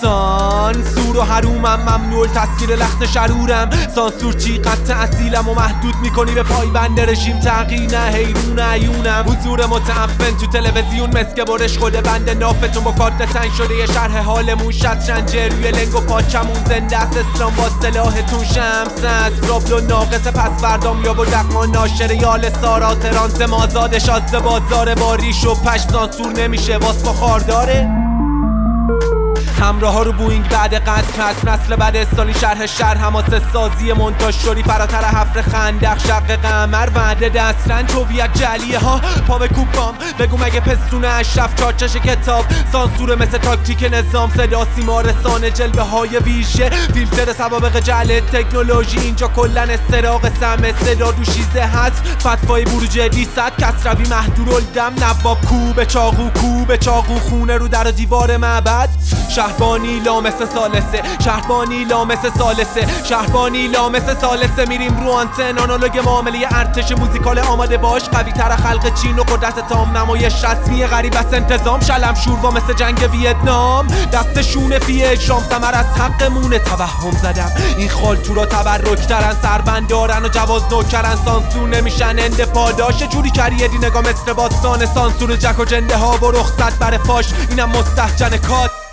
سانسور و حرومم ممنوع تسکیر لخت شرورم. سانسور چی؟ قطع اصیلم و محدود می‌کنی به پایبند رژیم. تغییر نه حیرون عیونم. حضور متعفن تو تلویزیون. مسکه برش خود بند نافتون با کارت تنگ شده یه شرح حالمون. شطرنجه روی لنگ و پاچمون. زنده است اسلام با سلاحتون شمس است. رابلو ناقص پس فردام یا دقما ناشر یال سارا. ترانس مازاد شازده بازار با ریش و پش سانسور نمیشه. واس ما خارداره. همراه ها رو بوینگ بعد قصد پس نسل بعد استالی شرح شهر حماسه سازی مونتاژ شوری. فراتر حفر خندق شق قمر. وعده دسترن هویت جلیه ها. پا به کوپام بگو مگه پستون اشرف چارچش کتاب. سانسور مثل تاکتیک نظام صدا سیما رسانه جلوه های ویژه. فیلتر سوابق جل تکنولوژی. اینجا کلن استراق سم صدا دوشیزه هست. فتوای بروج دیصد کسروی محدورالدم نواب کو به چاقو کو به چاقو. خونه رو در دیوار معبد. شهربانی لامس سالسه. شهربانی لامس سالسه. شهربانی لامس سالسه. میریم رو آنتن. آنالوگ معامله ارتش موزیکال آماده باش. قوی تر خلق چین و قدرت تام. نمایش رسمی غریب است انتظام. شلم شوروا مثل جنگ ویتنام. دست شونه فی اجرام. سمر از حقمونه توهم زدم. این خالتو را تبرک ترن. سربند دارن و جواز نوکرن. سانسور نمیشن. اند پاداش جوری کریه دی نگاه مثل باستان سانسور جک و جنده ها و رخصت بر فاش. اینم مستحجن کات.